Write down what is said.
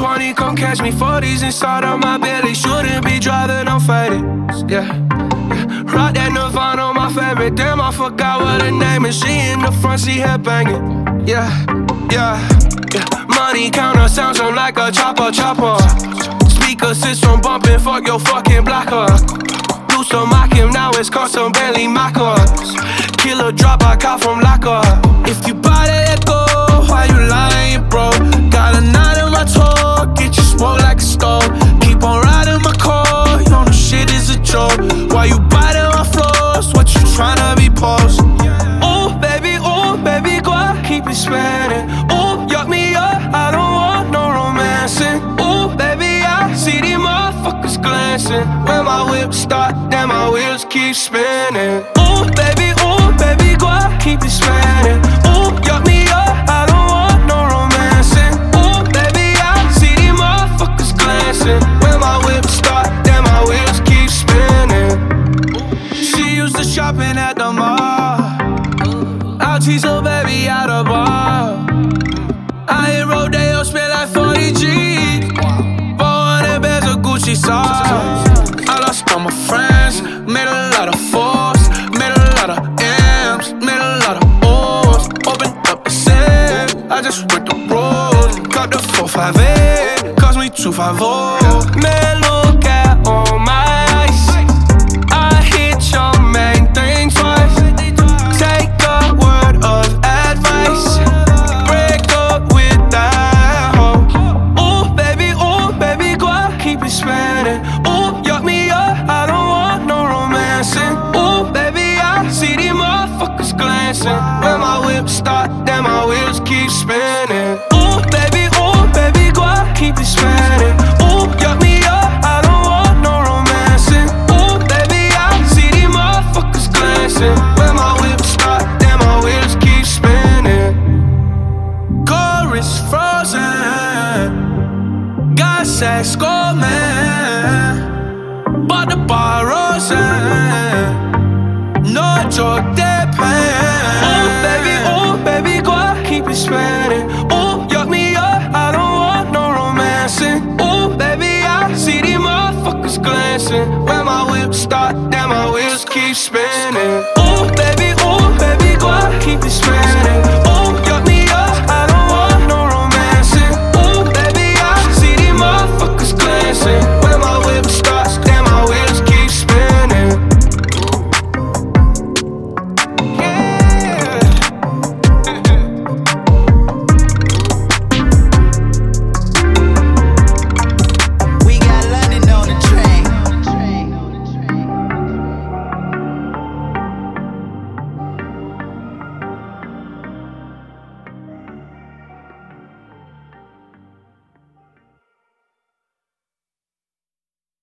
120, come catch me 40s inside of my belly. Shouldn't be driving, I'm faded. Yeah. yeah. Rock that Nirvana on my favorite. Damn, I forgot what her name is. She in the front seat, head banging. Yeah, yeah, yeah. Money counter sounds like a chopper, chopper. Speaker system bumping, fuck your fucking blocker. Used to mock him, now it's custom Bentley Maccas. Killer drop, I caught from locker. If you buy that, glancing. When my whip start, then my wheels keep spinning. Ooh, baby, ooh, baby, go keep it spinning. Ooh, yuck me up, I don't want no romancing. Ooh, baby, I see these motherfuckers glancing. When my whip start, then my wheels keep spinning. She used to shopping at the mall. I'll tease her baby out of bar. I hit Rodeo, spent like 40 G's. 400 bags of Gucci sauce. I just went the road. Got the 458, cost me 250. Man, look at all my ice. I hit your main thing twice. Take a word of advice. Break up with that hoe. Ooh, baby, ooh, baby, go keep it spinning. Ooh, yuck me up, I don't want no romancing. Ooh, baby, I see these motherfuckers glancing. When my whip start, keep spinning. Ooh, baby, ooh, baby, go keep it spinning. Ooh, me up, I don't want no romancing. Ooh, baby, I see these motherfuckers glancing. When my my wheels keep spinning. Frozen. Got sex man. But the bar rosé. No joke, they pan. Out, keep it spinning. Oh, yuck me up, I don't want no romancing. Oh, baby, I see these motherfuckers glancing. When my whip start, then my wheels keep spinning.